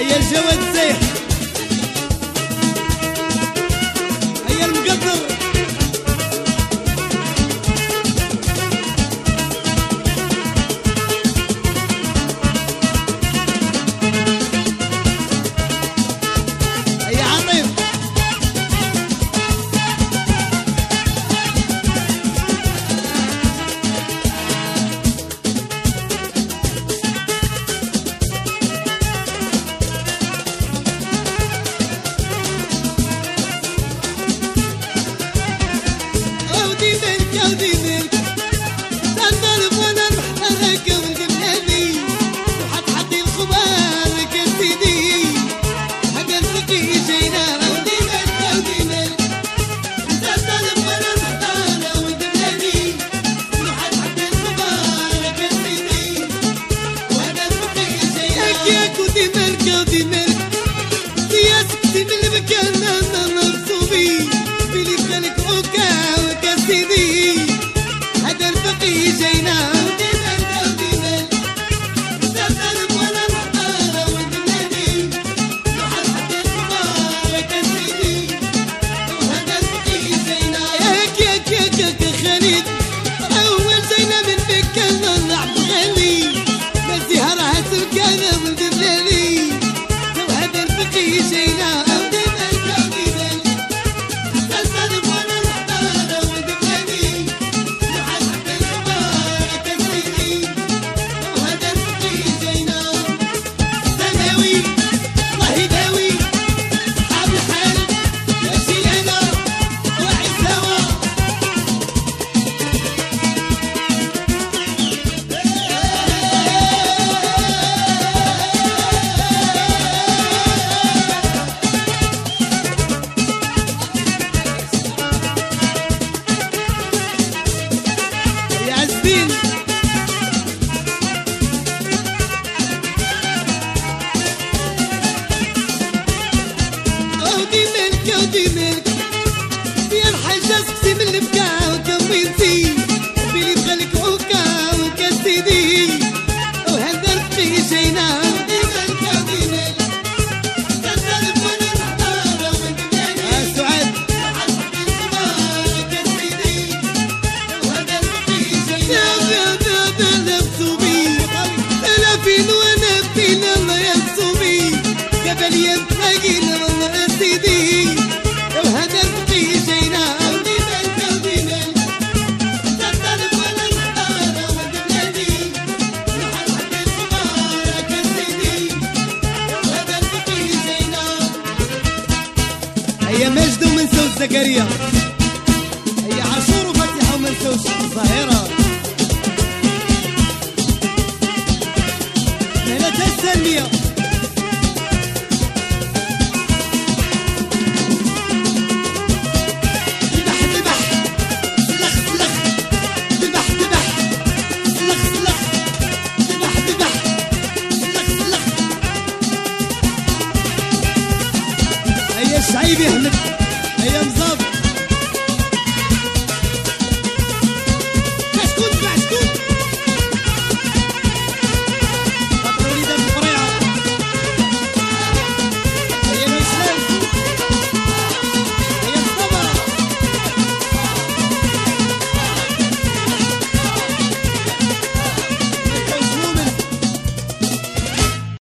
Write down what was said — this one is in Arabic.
يا الجو تسيح زكريا. هي عاشور وفتحه وما الظاهرة. مهلتها السلميه شعيب احمد